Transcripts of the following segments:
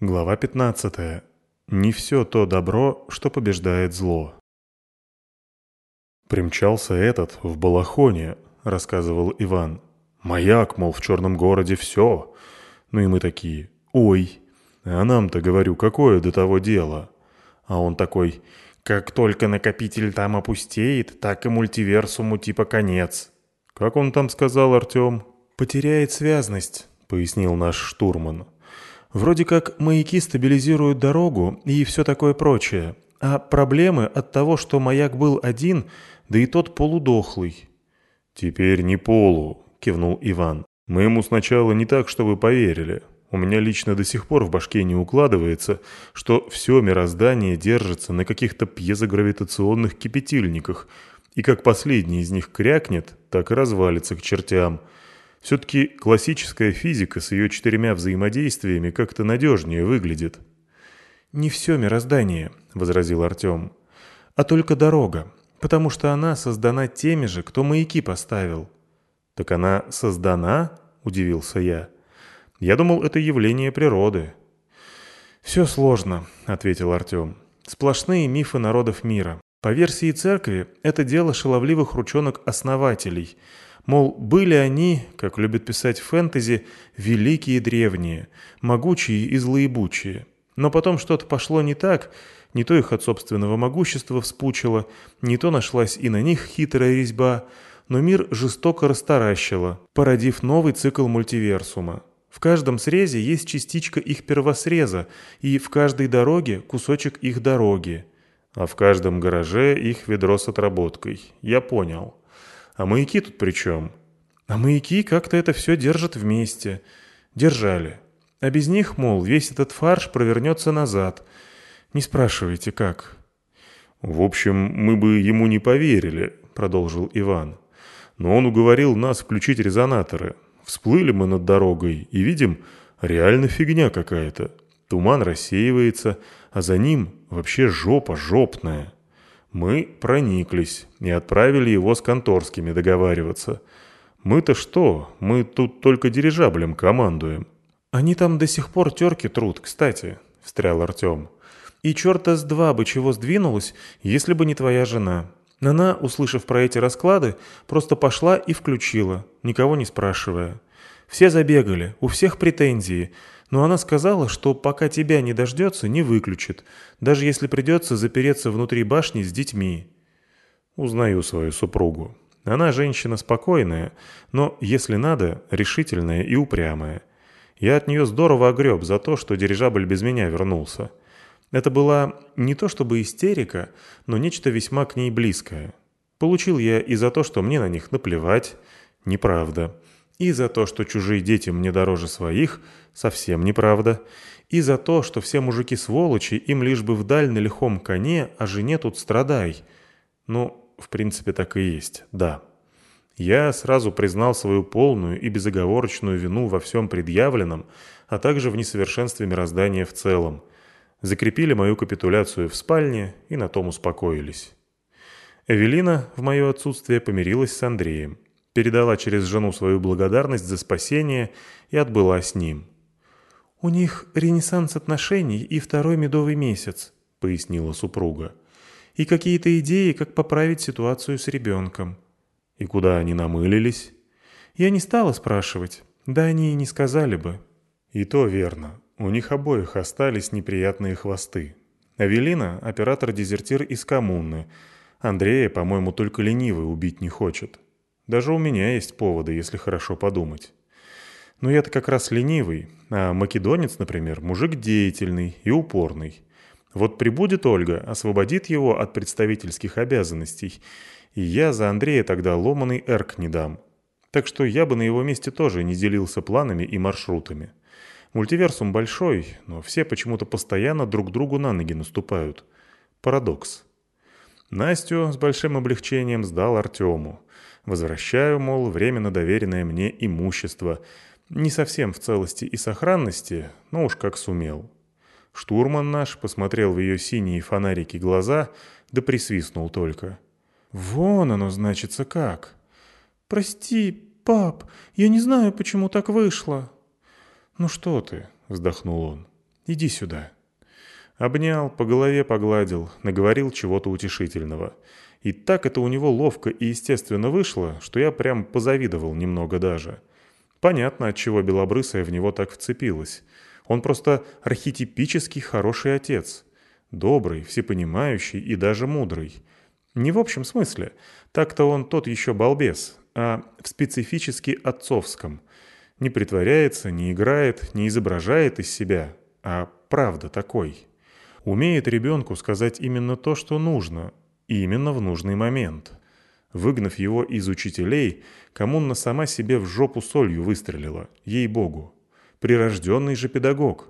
Глава 15. Не все то добро, что побеждает зло. «Примчался этот в Балахоне», — рассказывал Иван. «Маяк, мол, в черном городе все». Ну и мы такие «Ой». А нам-то, говорю, какое до того дело? А он такой «Как только накопитель там опустеет, так и мультиверсуму типа конец». «Как он там сказал, Артем?» «Потеряет связность», — пояснил наш штурман. Вроде как маяки стабилизируют дорогу и все такое прочее. А проблемы от того, что маяк был один, да и тот полудохлый. «Теперь не полу», — кивнул Иван. «Мы ему сначала не так, чтобы поверили. У меня лично до сих пор в башке не укладывается, что все мироздание держится на каких-то пьезогравитационных кипятильниках, и как последний из них крякнет, так и развалится к чертям». Все-таки классическая физика с ее четырьмя взаимодействиями как-то надежнее выглядит. «Не все мироздание», — возразил Артем, — «а только дорога, потому что она создана теми же, кто маяки поставил». «Так она создана?» — удивился я. «Я думал, это явление природы». «Все сложно», — ответил Артем. «Сплошные мифы народов мира. По версии церкви, это дело шаловливых ручонок-основателей — Мол, были они, как любят писать фэнтези, великие древние, могучие и злоебучие. Но потом что-то пошло не так, не то их от собственного могущества вспучило, не то нашлась и на них хитрая резьба, но мир жестоко растаращило, породив новый цикл мультиверсума. В каждом срезе есть частичка их первосреза, и в каждой дороге кусочек их дороги. А в каждом гараже их ведро с отработкой. Я понял. А маяки тут при чем? А маяки как-то это все держат вместе. Держали. А без них, мол, весь этот фарш провернется назад. Не спрашивайте, как. «В общем, мы бы ему не поверили», — продолжил Иван. «Но он уговорил нас включить резонаторы. Всплыли мы над дорогой и видим, реально фигня какая-то. Туман рассеивается, а за ним вообще жопа жопная». Мы прониклись и отправили его с конторскими договариваться. Мы-то что? Мы тут только дирижаблем командуем. Они там до сих пор терки труд, кстати, встрял Артем. И черта с два бы чего сдвинулось, если бы не твоя жена. Она, услышав про эти расклады, просто пошла и включила, никого не спрашивая. Все забегали, у всех претензии – но она сказала, что пока тебя не дождется, не выключит, даже если придется запереться внутри башни с детьми. Узнаю свою супругу. Она женщина спокойная, но, если надо, решительная и упрямая. Я от нее здорово огреб за то, что дирижабль без меня вернулся. Это была не то чтобы истерика, но нечто весьма к ней близкое. Получил я и за то, что мне на них наплевать. Неправда. И за то, что чужие дети мне дороже своих, совсем неправда. И за то, что все мужики сволочи, им лишь бы вдаль на лихом коне, а жене тут страдай. Ну, в принципе, так и есть, да. Я сразу признал свою полную и безоговорочную вину во всем предъявленном, а также в несовершенстве мироздания в целом. Закрепили мою капитуляцию в спальне и на том успокоились. Эвелина в мое отсутствие помирилась с Андреем передала через жену свою благодарность за спасение и отбыла с ним. «У них ренессанс отношений и второй медовый месяц», — пояснила супруга. «И какие-то идеи, как поправить ситуацию с ребенком». «И куда они намылились?» «Я не стала спрашивать. Да они и не сказали бы». «И то верно. У них обоих остались неприятные хвосты. Авелина — оператор-дезертир из коммуны. Андрея, по-моему, только ленивый убить не хочет. Даже у меня есть поводы, если хорошо подумать. Но я-то как раз ленивый, а македонец, например, мужик деятельный и упорный. Вот прибудет Ольга, освободит его от представительских обязанностей, и я за Андрея тогда ломаный эрк не дам. Так что я бы на его месте тоже не делился планами и маршрутами. Мультиверсум большой, но все почему-то постоянно друг другу на ноги наступают. Парадокс. Настю с большим облегчением сдал Артему. Возвращаю, мол, временно доверенное мне имущество. Не совсем в целости и сохранности, но уж как сумел. Штурман наш посмотрел в ее синие фонарики глаза, да присвистнул только. «Вон оно, значится, как!» «Прости, пап, я не знаю, почему так вышло». «Ну что ты?» — вздохнул он. Иди сюда». Обнял, по голове погладил, наговорил чего-то утешительного. И так это у него ловко и естественно вышло, что я прям позавидовал немного даже. Понятно, от чего белобрысая в него так вцепилась. Он просто архетипический хороший отец. Добрый, всепонимающий и даже мудрый. Не в общем смысле. Так-то он тот еще балбес, а в специфически отцовском. Не притворяется, не играет, не изображает из себя, а правда такой. Умеет ребенку сказать именно то, что нужно, именно в нужный момент. Выгнав его из учителей, коммуна сама себе в жопу солью выстрелила, ей-богу. Прирожденный же педагог.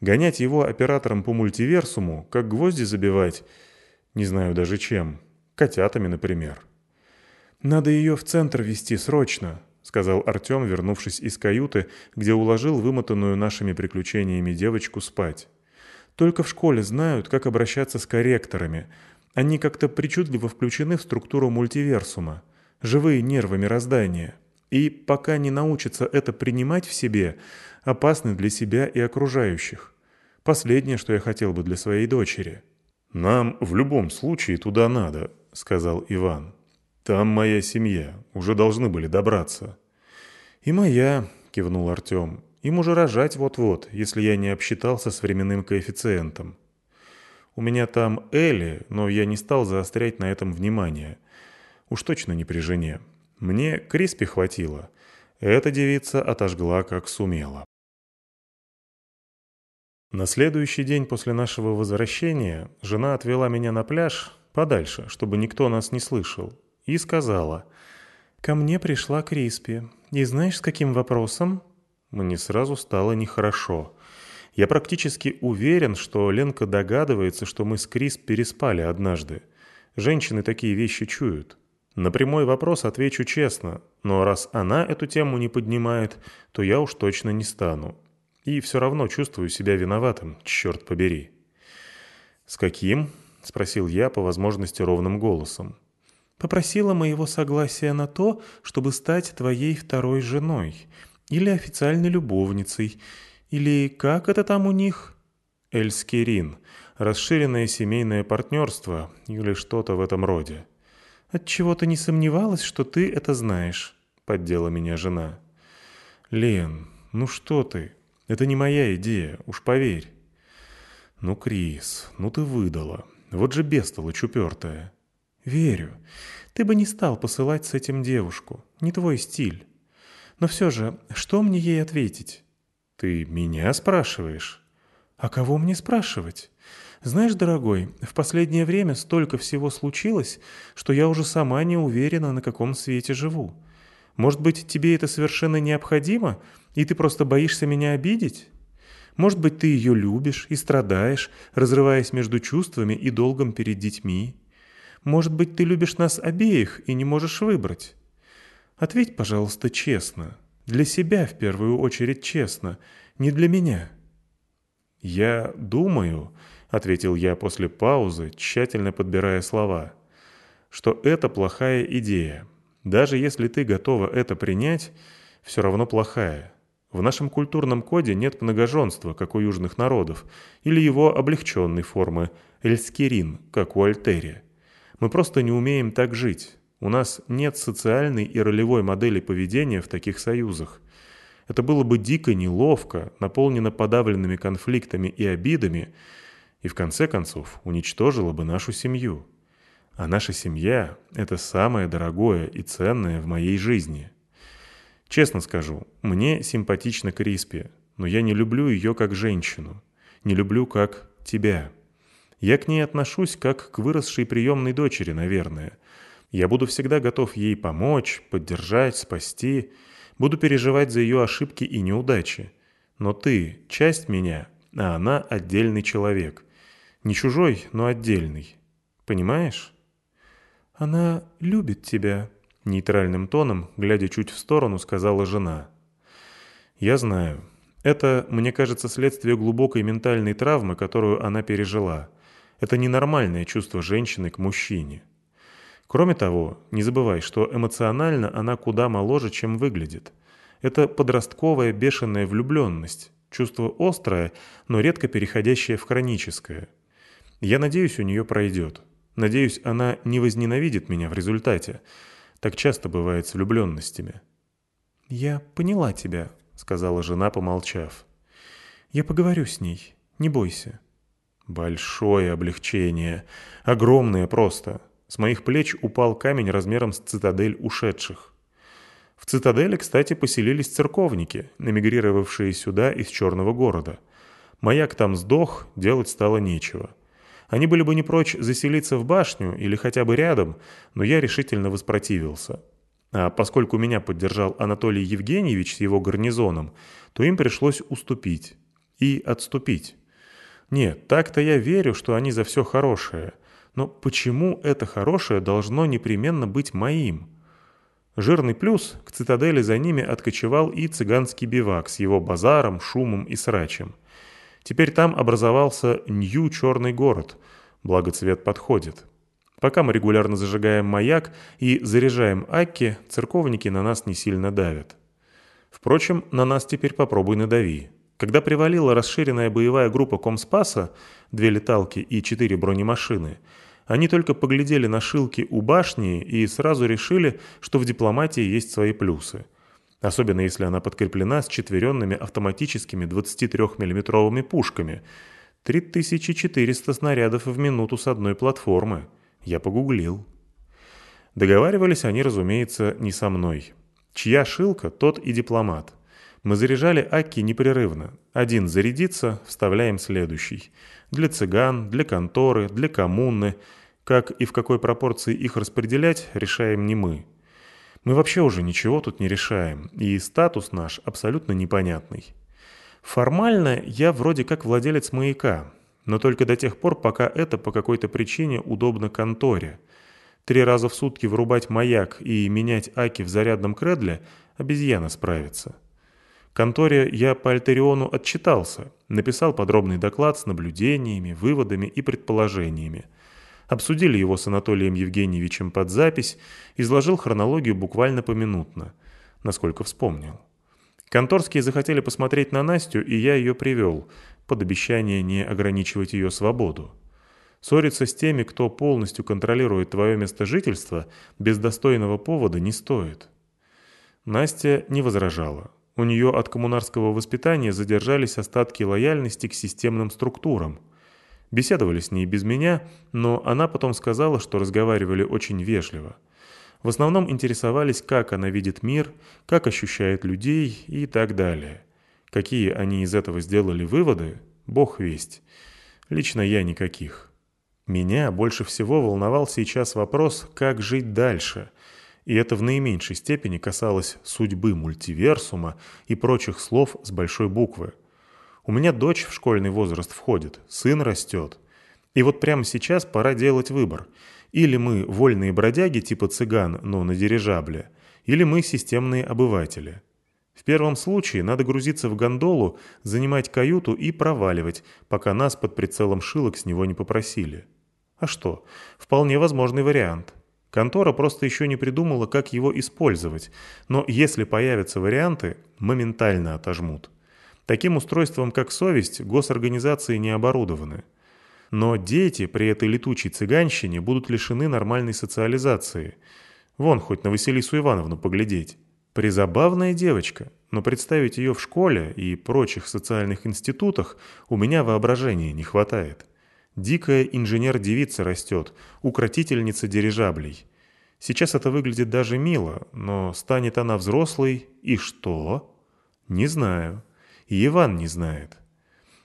Гонять его оператором по мультиверсуму, как гвозди забивать, не знаю даже чем, котятами, например. «Надо ее в центр вести срочно», — сказал Артем, вернувшись из каюты, где уложил вымотанную нашими приключениями девочку спать. «Только в школе знают, как обращаться с корректорами. Они как-то причудливо включены в структуру мультиверсума. Живые нервы мироздания. И пока не научатся это принимать в себе, опасны для себя и окружающих. Последнее, что я хотел бы для своей дочери». «Нам в любом случае туда надо», — сказал Иван. «Там моя семья. Уже должны были добраться». «И моя», — кивнул Артем. «Им уже рожать вот-вот, если я не обсчитался с временным коэффициентом. У меня там Элли, но я не стал заострять на этом внимание. Уж точно не при жене. Мне Криспи хватило. Эта девица отожгла, как сумела». На следующий день после нашего возвращения жена отвела меня на пляж подальше, чтобы никто нас не слышал, и сказала, «Ко мне пришла Криспи. И знаешь, с каким вопросом?» Мне сразу стало нехорошо. Я практически уверен, что Ленка догадывается, что мы с Крис переспали однажды. Женщины такие вещи чуют. На прямой вопрос отвечу честно, но раз она эту тему не поднимает, то я уж точно не стану. И все равно чувствую себя виноватым, черт побери. «С каким?» — спросил я по возможности ровным голосом попросила моего согласия на то, чтобы стать твоей второй женой, или официальной любовницей, или как это там у них? Эльскерин, расширенное семейное партнерство или что-то в этом роде. Отчего ты не сомневалась, что ты это знаешь, поддела меня жена. Лен, ну что ты? Это не моя идея, уж поверь. Ну, Крис, ну ты выдала. Вот же бестолочь упертая. «Верю. Ты бы не стал посылать с этим девушку. Не твой стиль. Но все же, что мне ей ответить?» «Ты меня спрашиваешь?» «А кого мне спрашивать? Знаешь, дорогой, в последнее время столько всего случилось, что я уже сама не уверена, на каком свете живу. Может быть, тебе это совершенно необходимо, и ты просто боишься меня обидеть?» Может быть, ты ее любишь и страдаешь, разрываясь между чувствами и долгом перед детьми. Может быть, ты любишь нас обеих и не можешь выбрать? Ответь, пожалуйста, честно. Для себя в первую очередь честно, не для меня». «Я думаю», — ответил я после паузы, тщательно подбирая слова, «что это плохая идея. Даже если ты готова это принять, все равно плохая. В нашем культурном коде нет многоженства, как у южных народов, или его облегченной формы — эльскерин, как у Альтерия. Мы просто не умеем так жить. У нас нет социальной и ролевой модели поведения в таких союзах. Это было бы дико неловко, наполнено подавленными конфликтами и обидами, и в конце концов уничтожило бы нашу семью. А наша семья – это самое дорогое и ценное в моей жизни. Честно скажу, мне симпатична Криспи, но я не люблю ее как женщину, не люблю как тебя. Я к ней отношусь как к выросшей приемной дочери, наверное. Я буду всегда готов ей помочь, поддержать, спасти. Буду переживать за ее ошибки и неудачи. Но ты — часть меня, а она — отдельный человек. Не чужой, но отдельный. Понимаешь? Она любит тебя, — нейтральным тоном, глядя чуть в сторону, сказала жена. Я знаю. Это, мне кажется, следствие глубокой ментальной травмы, которую она пережила — это ненормальное чувство женщины к мужчине. Кроме того, не забывай, что эмоционально она куда моложе, чем выглядит. Это подростковая бешеная влюбленность, Чувство острое, но редко переходящее в хроническое. Я надеюсь, у нее пройдет. Надеюсь, она не возненавидит меня в результате. Так часто бывает с влюбленностями. «Я поняла тебя», — сказала жена, помолчав. «Я поговорю с ней. Не бойся». Большое облегчение. Огромное просто. С моих плеч упал камень размером с цитадель ушедших. В цитадели, кстати, поселились церковники, намигрировавшие сюда из Черного города. Маяк там сдох, делать стало нечего. Они были бы не прочь заселиться в башню или хотя бы рядом, но я решительно воспротивился. А поскольку меня поддержал Анатолий Евгеньевич с его гарнизоном, то им пришлось уступить. И отступить. Нет, так-то я верю, что они за все хорошее. Но почему это хорошее должно непременно быть моим? Жирный плюс к цитадели за ними откочевал и цыганский бивак с его базаром, шумом и срачем. Теперь там образовался Нью-Черный город, благо цвет подходит. Пока мы регулярно зажигаем маяк и заряжаем Акки, церковники на нас не сильно давят. Впрочем, на нас теперь попробуй надави. Когда привалила расширенная боевая группа Комспаса, две леталки и четыре бронемашины, они только поглядели на шилки у башни и сразу решили, что в дипломатии есть свои плюсы. Особенно если она подкреплена с четверенными автоматическими 23 миллиметровыми пушками. 3400 снарядов в минуту с одной платформы. Я погуглил. Договаривались они, разумеется, не со мной. Чья шилка, тот и дипломат. Мы заряжали Аки непрерывно. Один зарядится, вставляем следующий. Для цыган, для конторы, для коммуны. Как и в какой пропорции их распределять, решаем не мы. Мы вообще уже ничего тут не решаем, и статус наш абсолютно непонятный. Формально я вроде как владелец маяка, но только до тех пор, пока это по какой-то причине удобно конторе. Три раза в сутки вырубать маяк и менять аки в зарядном кредле обезьяна справится. Конторе я по Альтериону отчитался, написал подробный доклад с наблюдениями, выводами и предположениями. Обсудили его с Анатолием Евгеньевичем под запись, изложил хронологию буквально поминутно, насколько вспомнил. Конторские захотели посмотреть на Настю, и я ее привел, под обещание не ограничивать ее свободу. Ссориться с теми, кто полностью контролирует твое место жительства, без достойного повода не стоит. Настя не возражала. У нее от коммунарского воспитания задержались остатки лояльности к системным структурам. Беседовали с ней без меня, но она потом сказала, что разговаривали очень вежливо. В основном интересовались, как она видит мир, как ощущает людей и так далее. Какие они из этого сделали выводы, бог весть. Лично я никаких. Меня больше всего волновал сейчас вопрос, как жить дальше – и это в наименьшей степени касалось судьбы мультиверсума и прочих слов с большой буквы. У меня дочь в школьный возраст входит, сын растет. И вот прямо сейчас пора делать выбор. Или мы вольные бродяги типа цыган, но на дирижабле, или мы системные обыватели. В первом случае надо грузиться в гондолу, занимать каюту и проваливать, пока нас под прицелом шилок с него не попросили. А что, вполне возможный вариант. Контора просто еще не придумала, как его использовать, но если появятся варианты, моментально отожмут. Таким устройством, как совесть, госорганизации не оборудованы. Но дети при этой летучей цыганщине будут лишены нормальной социализации. Вон хоть на Василису Ивановну поглядеть. Призабавная девочка, но представить ее в школе и прочих социальных институтах у меня воображения не хватает. Дикая инженер-девица растет, укротительница дирижаблей. Сейчас это выглядит даже мило, но станет она взрослой, и что? Не знаю. И Иван не знает.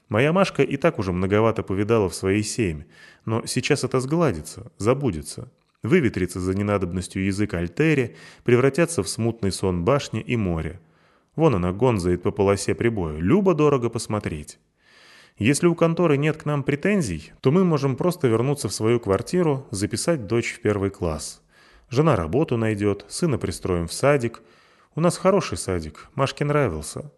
Моя Машка и так уже многовато повидала в свои семь, но сейчас это сгладится, забудется. Выветрится за ненадобностью язык Альтери, превратятся в смутный сон башни и моря. Вон она гонзает по полосе прибоя, любо-дорого посмотреть. Если у конторы нет к нам претензий, то мы можем просто вернуться в свою квартиру, записать дочь в первый класс. Жена работу найдет, сына пристроим в садик. У нас хороший садик, Машке нравился.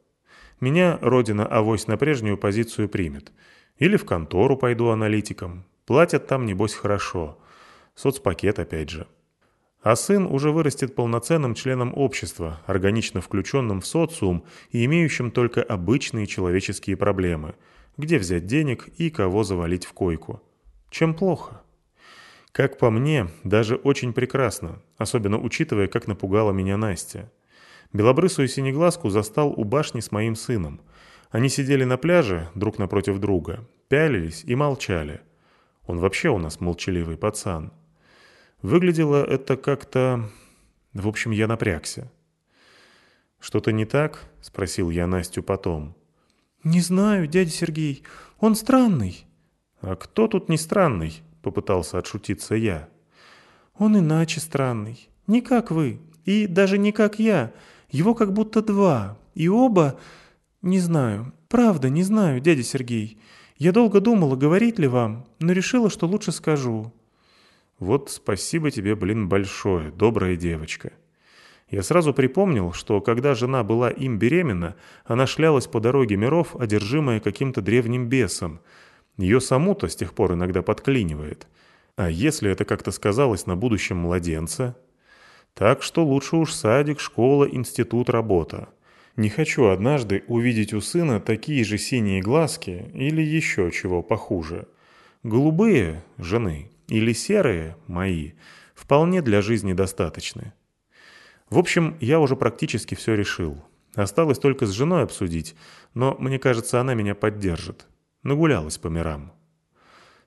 Меня родина авось на прежнюю позицию примет. Или в контору пойду аналитиком. Платят там, небось, хорошо. Соцпакет опять же. А сын уже вырастет полноценным членом общества, органично включенным в социум и имеющим только обычные человеческие проблемы. Где взять денег и кого завалить в койку. Чем плохо? Как по мне, даже очень прекрасно, особенно учитывая, как напугала меня Настя. Белобрысую синеглазку застал у башни с моим сыном. Они сидели на пляже друг напротив друга, пялились и молчали. Он вообще у нас молчаливый пацан. Выглядело это как-то... В общем, я напрягся. «Что-то не так?» — спросил я Настю потом. «Не знаю, дядя Сергей. Он странный». «А кто тут не странный?» — попытался отшутиться я. «Он иначе странный. Не как вы. И даже не как я. Его как будто два. И оба... Не знаю. Правда, не знаю, дядя Сергей. Я долго думала, говорить ли вам, но решила, что лучше скажу. Вот спасибо тебе, блин, большое, добрая девочка. Я сразу припомнил, что когда жена была им беременна, она шлялась по дороге миров, одержимая каким-то древним бесом. Ее саму-то с тех пор иногда подклинивает. А если это как-то сказалось на будущем младенца? Так что лучше уж садик, школа, институт, работа. Не хочу однажды увидеть у сына такие же синие глазки или еще чего похуже. Голубые — жены, или серые, мои, вполне для жизни достаточны. В общем, я уже практически все решил. Осталось только с женой обсудить, но мне кажется, она меня поддержит. Нагулялась по мирам.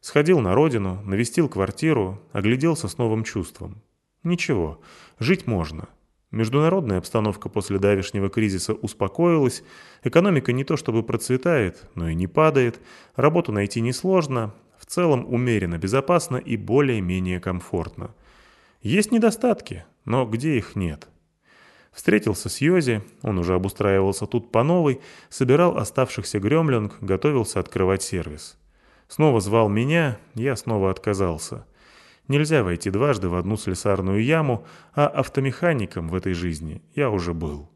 Сходил на родину, навестил квартиру, огляделся с новым чувством. Ничего, жить можно. Международная обстановка после давешнего кризиса успокоилась, экономика не то чтобы процветает, но и не падает, работу найти несложно, в целом умеренно безопасно и более-менее комфортно. Есть недостатки, но где их нет? Встретился с Йози, он уже обустраивался тут по новой, собирал оставшихся гремлинг, готовился открывать сервис. Снова звал меня, я снова отказался. Нельзя войти дважды в одну слесарную яму, а автомехаником в этой жизни я уже был.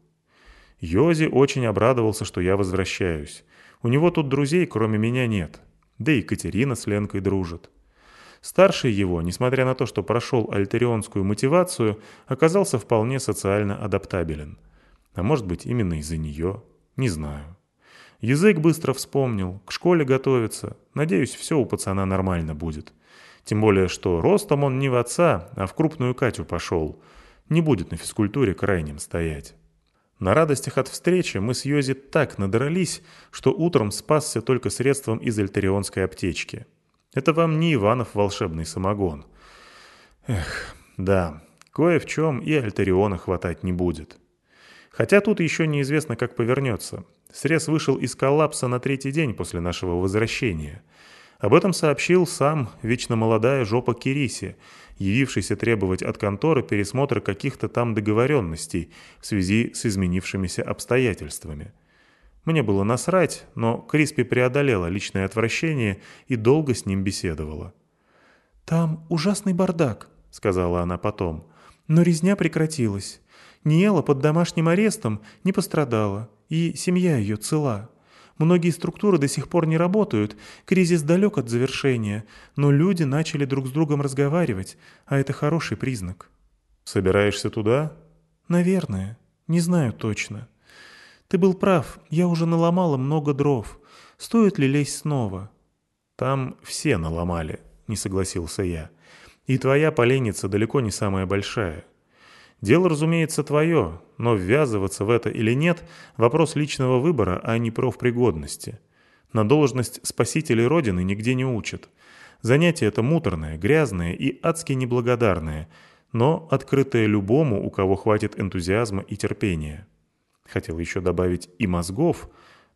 Йози очень обрадовался, что я возвращаюсь. У него тут друзей, кроме меня, нет. Да и Катерина с Ленкой дружит. Старший его, несмотря на то, что прошел альтерионскую мотивацию, оказался вполне социально адаптабелен. А может быть, именно из-за нее? Не знаю. Язык быстро вспомнил, к школе готовится. Надеюсь, все у пацана нормально будет. Тем более, что ростом он не в отца, а в крупную Катю пошел. Не будет на физкультуре крайним стоять. На радостях от встречи мы с Йози так надрались, что утром спасся только средством из альтерионской аптечки. Это вам не Иванов волшебный самогон. Эх, да, кое в чем и альтериона хватать не будет. Хотя тут еще неизвестно, как повернется. Срез вышел из коллапса на третий день после нашего возвращения. Об этом сообщил сам вечно молодая жопа Кириси, явившийся требовать от конторы пересмотра каких-то там договоренностей в связи с изменившимися обстоятельствами. Мне было насрать, но Криспи преодолела личное отвращение и долго с ним беседовала. «Там ужасный бардак», — сказала она потом, — «но резня прекратилась. Ниэла под домашним арестом не пострадала, и семья ее цела». Многие структуры до сих пор не работают, кризис далек от завершения, но люди начали друг с другом разговаривать, а это хороший признак. Собираешься туда? Наверное. Не знаю точно. Ты был прав, я уже наломала много дров. Стоит ли лезть снова? Там все наломали, не согласился я. И твоя поленница далеко не самая большая. Дело, разумеется, твое, но ввязываться в это или нет – вопрос личного выбора, а не профпригодности. На должность спасителей Родины нигде не учат. Занятие это муторное, грязное и адски неблагодарное, но открытое любому, у кого хватит энтузиазма и терпения. Хотел еще добавить и мозгов,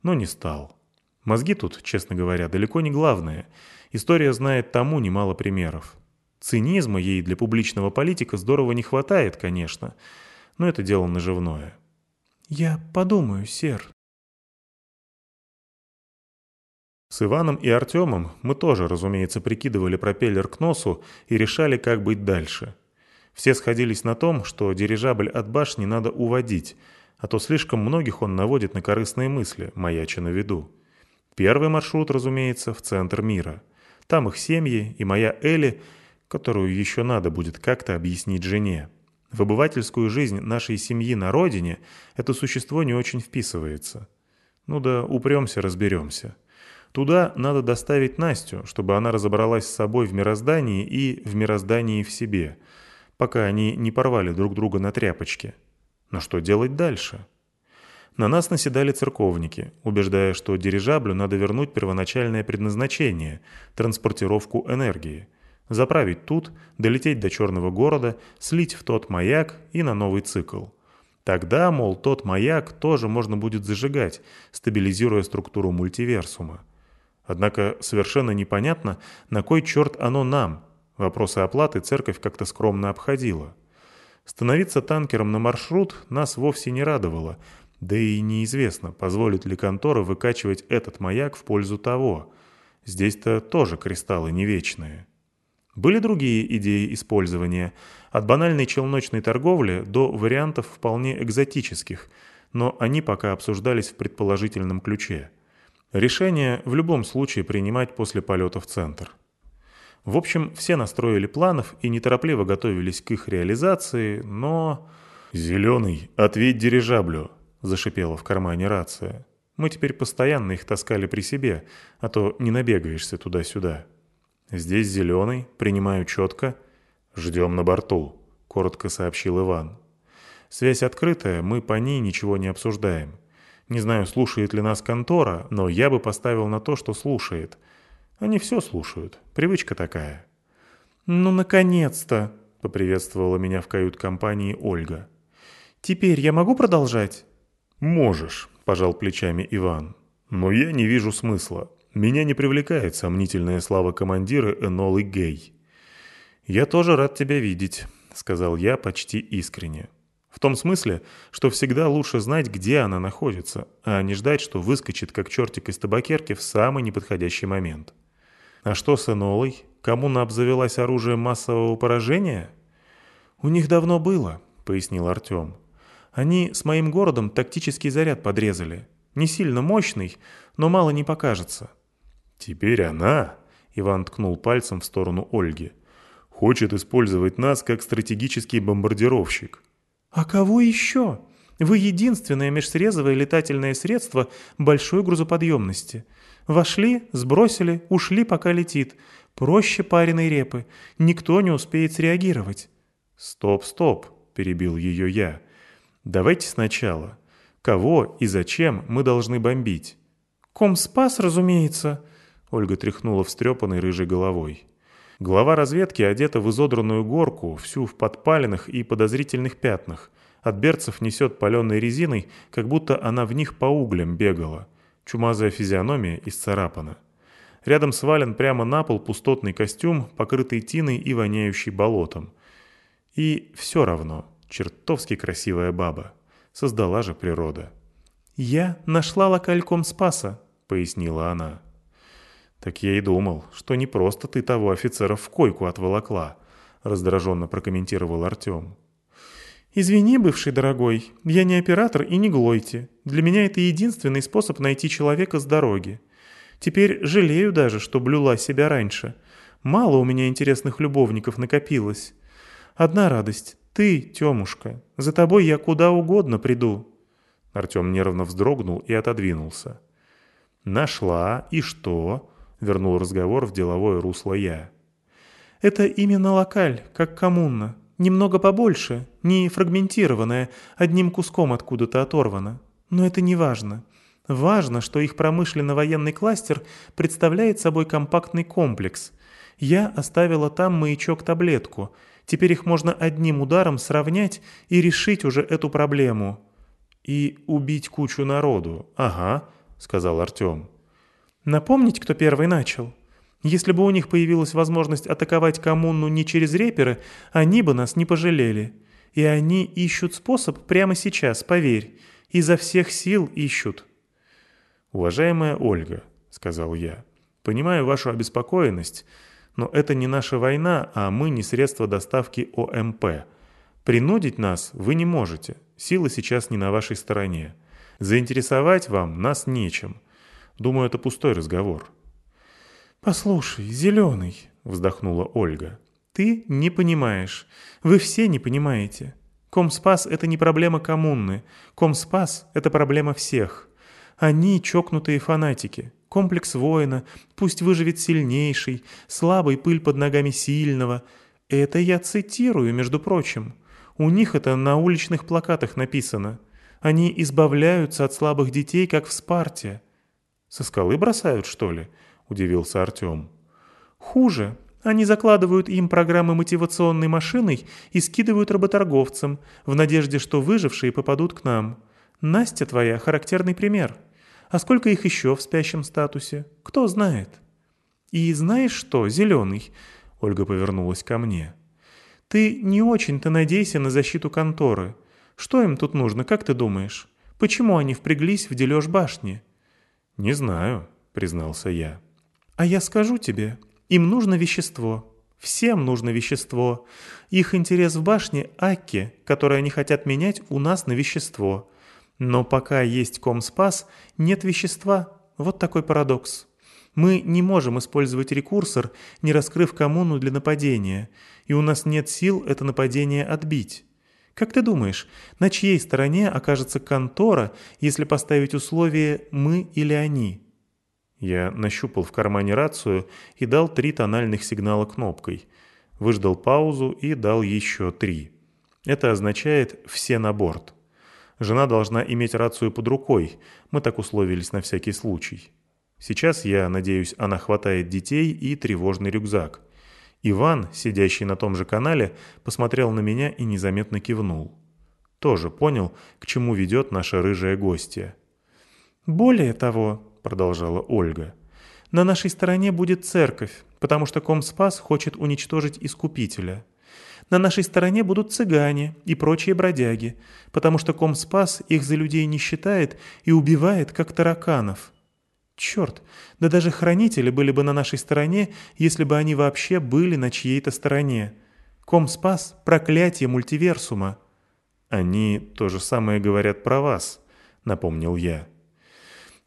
но не стал. Мозги тут, честно говоря, далеко не главное. История знает тому немало примеров. Цинизма ей для публичного политика здорово не хватает, конечно, но это дело наживное. «Я подумаю, сэр». С Иваном и Артемом мы тоже, разумеется, прикидывали пропеллер к носу и решали, как быть дальше. Все сходились на том, что дирижабль от башни надо уводить, а то слишком многих он наводит на корыстные мысли, маяча на виду. Первый маршрут, разумеется, в центр мира. Там их семьи, и моя Элли – которую еще надо будет как-то объяснить жене. В обывательскую жизнь нашей семьи на родине это существо не очень вписывается. Ну да упремся, разберемся. Туда надо доставить Настю, чтобы она разобралась с собой в мироздании и в мироздании в себе, пока они не порвали друг друга на тряпочке. Но что делать дальше? На нас наседали церковники, убеждая, что дирижаблю надо вернуть первоначальное предназначение – транспортировку энергии. Заправить тут, долететь до Черного города, слить в тот маяк и на новый цикл. Тогда, мол, тот маяк тоже можно будет зажигать, стабилизируя структуру мультиверсума. Однако совершенно непонятно, на кой черт оно нам. Вопросы оплаты церковь как-то скромно обходила. Становиться танкером на маршрут нас вовсе не радовало, да и неизвестно, позволит ли контора выкачивать этот маяк в пользу того. Здесь-то тоже кристаллы не вечные. Были другие идеи использования, от банальной челночной торговли до вариантов вполне экзотических, но они пока обсуждались в предположительном ключе – Решение в любом случае принимать после полета в центр. В общем, все настроили планов и неторопливо готовились к их реализации, но... «Зеленый, ответь дирижаблю!» — зашипела в кармане рация. Мы теперь постоянно их таскали при себе, а то не набегаешься туда-сюда. «Здесь зеленый, принимаю четко. Ждем на борту», — коротко сообщил Иван. «Связь открытая, мы по ней ничего не обсуждаем. Не знаю, слушает ли нас контора, но я бы поставил на то, что слушает. Они все слушают. Привычка такая. «Ну, наконец-то!» — поприветствовала меня в кают-компании Ольга. «Теперь я могу продолжать?» «Можешь», — пожал плечами Иван. «Но я не вижу смысла. Меня не привлекает сомнительная слава командира Энолы Гей». «Я тоже рад тебя видеть», — сказал я почти искренне. В том смысле, что всегда лучше знать, где она находится, а не ждать, что выскочит как чертик из табакерки в самый неподходящий момент. А что с Энолой? Кому она обзавелась оружием массового поражения? «У них давно было», — пояснил Артем. «Они с моим городом тактический заряд подрезали. Не сильно мощный, но мало не покажется». «Теперь она», — Иван ткнул пальцем в сторону Ольги, — «хочет использовать нас как стратегический бомбардировщик». «А кого еще? Вы единственное межсрезовое летательное средство большой грузоподъемности. Вошли, сбросили, ушли, пока летит. Проще пареной репы. Никто не успеет среагировать». «Стоп, стоп», — перебил ее я. «Давайте сначала. Кого и зачем мы должны бомбить?» «Комспас, разумеется», — Ольга тряхнула встрепанной рыжей головой. Глава разведки одета в изодранную горку, всю в подпалинах и подозрительных пятнах. От берцев несет паленой резиной, как будто она в них по углям бегала. Чумазая физиономия исцарапана. Рядом свален прямо на пол пустотный костюм, покрытый тиной и воняющий болотом. И все равно, чертовски красивая баба. Создала же природа. «Я нашла локальком Спаса», — пояснила она. «Так я и думал, что не просто ты того офицера в койку отволокла», — раздраженно прокомментировал Артем. «Извини, бывший дорогой, я не оператор и не глойте. Для меня это единственный способ найти человека с дороги. Теперь жалею даже, что блюла себя раньше. Мало у меня интересных любовников накопилось. Одна радость — ты, Тёмушка. За тобой я куда угодно приду». Артем нервно вздрогнул и отодвинулся. «Нашла, и что?» вернул разговор в деловое русло я. «Это именно локаль, как коммуна. Немного побольше, не фрагментированная, одним куском откуда-то оторвана. Но это не важно. Важно, что их промышленно-военный кластер представляет собой компактный комплекс. Я оставила там маячок-таблетку. Теперь их можно одним ударом сравнять и решить уже эту проблему». «И убить кучу народу, ага», — сказал Артем. Напомнить, кто первый начал? Если бы у них появилась возможность атаковать коммуну не через реперы, они бы нас не пожалели. И они ищут способ прямо сейчас, поверь. Изо всех сил ищут. «Уважаемая Ольга», — сказал я, — «понимаю вашу обеспокоенность, но это не наша война, а мы не средство доставки ОМП. Принудить нас вы не можете, сила сейчас не на вашей стороне. Заинтересовать вам нас нечем. Думаю, это пустой разговор». «Послушай, Зеленый», — вздохнула Ольга, Ты не понимаешь. Вы все не понимаете. Комспас — это не проблема коммуны. Комспас — это проблема всех. Они чокнутые фанатики. Комплекс воина, пусть выживет сильнейший, слабый пыль под ногами сильного. Это я цитирую, между прочим. У них это на уличных плакатах написано. Они избавляются от слабых детей, как в Спарте. «Со скалы бросают, что ли?» – удивился Артем. «Хуже. Они закладывают им программы мотивационной машиной и скидывают работорговцам, в надежде, что выжившие попадут к нам. Настя твоя – характерный пример. А сколько их еще в спящем статусе? Кто знает?» «И знаешь что, Зеленый?» – Ольга повернулась ко мне. Ты не очень-то надейся на защиту конторы. Что им тут нужно, как ты думаешь? Почему они впряглись в дележ башни?» «Не знаю», — признался я. «А я скажу тебе, им нужно вещество. Всем нужно вещество. Их интерес в башне — Акки, который они хотят менять у нас на вещество. Но пока есть Комспас, нет вещества. Вот такой парадокс». Мы не можем использовать рекурсор, не раскрыв коммуну для нападения, и у нас нет сил это нападение отбить. Как ты думаешь, на чьей стороне окажется контора, если поставить условие «мы» или «они»? Я нащупал в кармане рацию и дал три тональных сигнала кнопкой. Выждал паузу и дал еще три. Это означает «все на борт». Жена должна иметь рацию под рукой, мы так условились на всякий случай. Сейчас, я надеюсь, она хватает детей и тревожный рюкзак. Иван, сидящий на том же канале, посмотрел на меня и незаметно кивнул. Тоже понял, к чему ведет наша рыжая гостья. «Более того», — продолжала Ольга, — «на нашей стороне будет церковь, потому что Комспас хочет уничтожить Искупителя. На нашей стороне будут цыгане и прочие бродяги, потому что Комспас их за людей не считает и убивает, как тараканов». Черт, да даже хранители были бы на нашей стороне, если бы они вообще были на чьей-то стороне. Комспас — проклятие мультиверсума. Они то же самое говорят про вас, напомнил я.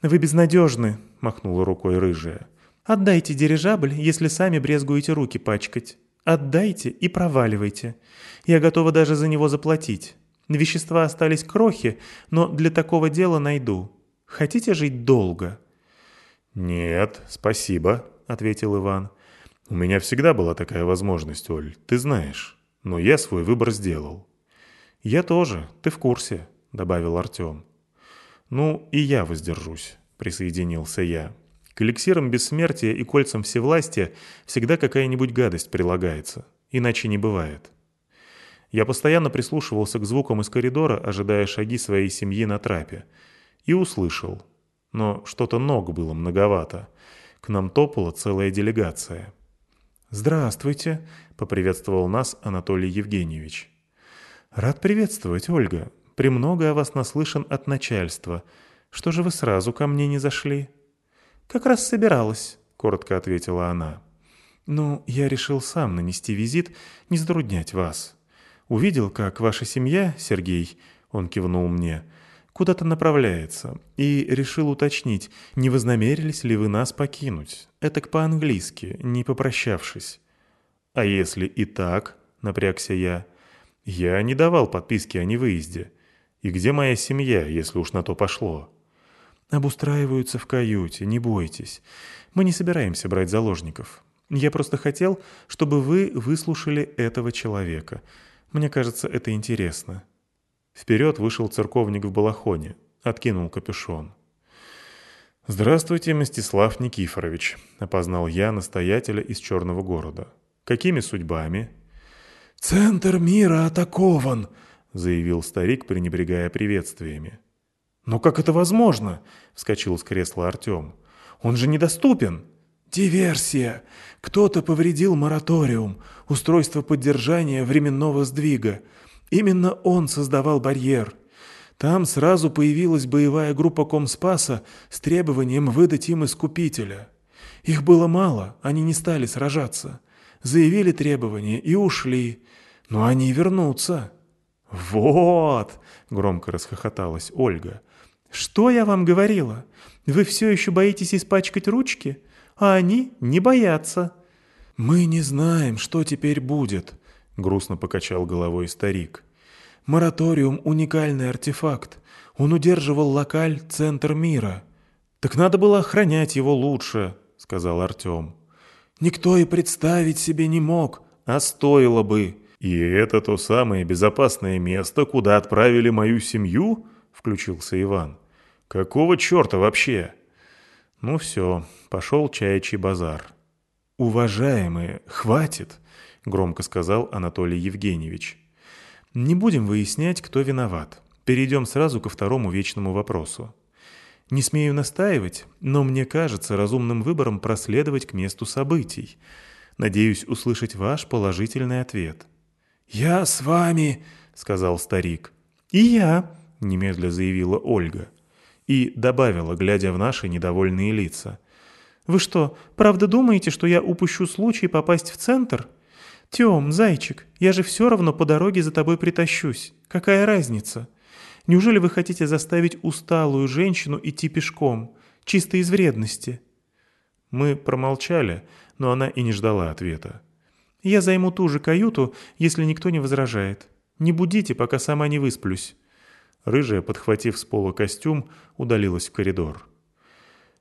Вы безнадежны, махнула рукой рыжая. Отдайте дирижабль, если сами брезгуете руки пачкать. Отдайте и проваливайте. Я готова даже за него заплатить. Вещества остались крохи, но для такого дела найду. Хотите жить долго?» «Нет, спасибо», — ответил Иван. «У меня всегда была такая возможность, Оль, ты знаешь. Но я свой выбор сделал». «Я тоже, ты в курсе», — добавил Артем. «Ну, и я воздержусь», — присоединился я. «К эликсирам бессмертия и кольцам всевластия всегда какая-нибудь гадость прилагается. Иначе не бывает». Я постоянно прислушивался к звукам из коридора, ожидая шаги своей семьи на трапе. И услышал но что-то ног было многовато. К нам топала целая делегация. «Здравствуйте», — поприветствовал нас Анатолий Евгеньевич. «Рад приветствовать, Ольга. Премного о вас наслышан от начальства. Что же вы сразу ко мне не зашли?» «Как раз собиралась», — коротко ответила она. «Ну, я решил сам нанести визит, не затруднять вас. Увидел, как ваша семья, Сергей, — он кивнул мне, — куда-то направляется, и решил уточнить, не вознамерились ли вы нас покинуть. Это по-английски, не попрощавшись. «А если и так?» — напрягся я. «Я не давал подписки о невыезде. И где моя семья, если уж на то пошло?» «Обустраиваются в каюте, не бойтесь. Мы не собираемся брать заложников. Я просто хотел, чтобы вы выслушали этого человека. Мне кажется, это интересно». Вперед вышел церковник в балахоне, откинул капюшон. «Здравствуйте, Мстислав Никифорович», — опознал я настоятеля из Черного города. «Какими судьбами?» «Центр мира атакован», — заявил старик, пренебрегая приветствиями. «Но как это возможно?» — вскочил с кресла Артем. «Он же недоступен!» «Диверсия! Кто-то повредил мораториум, устройство поддержания временного сдвига. Именно он создавал барьер. Там сразу появилась боевая группа Комспаса с требованием выдать им искупителя. Их было мало, они не стали сражаться. Заявили требования и ушли. Но они вернутся. «Вот!» — громко расхохоталась Ольга. «Что я вам говорила? Вы все еще боитесь испачкать ручки? А они не боятся». «Мы не знаем, что теперь будет», — грустно покачал головой старик. «Мораториум — уникальный артефакт. Он удерживал локаль, центр мира». «Так надо было охранять его лучше», — сказал Артем. «Никто и представить себе не мог, а стоило бы». «И это то самое безопасное место, куда отправили мою семью?» — включился Иван. «Какого черта вообще?» Ну все, пошел чаячий базар. «Уважаемые, хватит!» — громко сказал Анатолий Евгеньевич. «Не будем выяснять, кто виноват. Перейдем сразу ко второму вечному вопросу. Не смею настаивать, но мне кажется разумным выбором проследовать к месту событий. Надеюсь услышать ваш положительный ответ». «Я с вами», — сказал старик. «И я», — немедля заявила Ольга. И добавила, глядя в наши недовольные лица. «Вы что, правда думаете, что я упущу случай попасть в центр? Тем, зайчик, я же все равно по дороге за тобой притащусь. Какая разница? Неужели вы хотите заставить усталую женщину идти пешком, чисто из вредности?» Мы промолчали, но она и не ждала ответа. Я займу ту же каюту, если никто не возражает. Не будите, пока сама не высплюсь». Рыжая, подхватив с пола костюм, удалилась в коридор.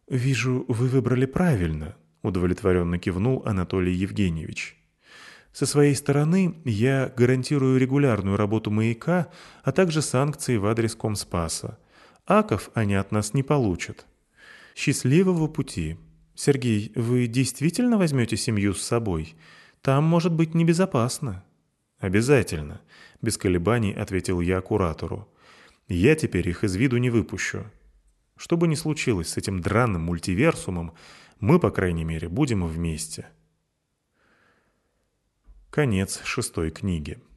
«Вижу, вы выбрали правильно», — удовлетворенно кивнул Анатолий Евгеньевич. «Со своей стороны я гарантирую регулярную работу маяка, а также санкции в адрес Комспаса. Аков они от нас не получат. Счастливого пути. Сергей, вы действительно возьмете семью с собой?» Там может быть небезопасно». «Обязательно», — без колебаний ответил я куратору. «Я теперь их из виду не выпущу. Что бы ни случилось с этим драным мультиверсумом, мы, по крайней мере, будем вместе». Конец шестой книги.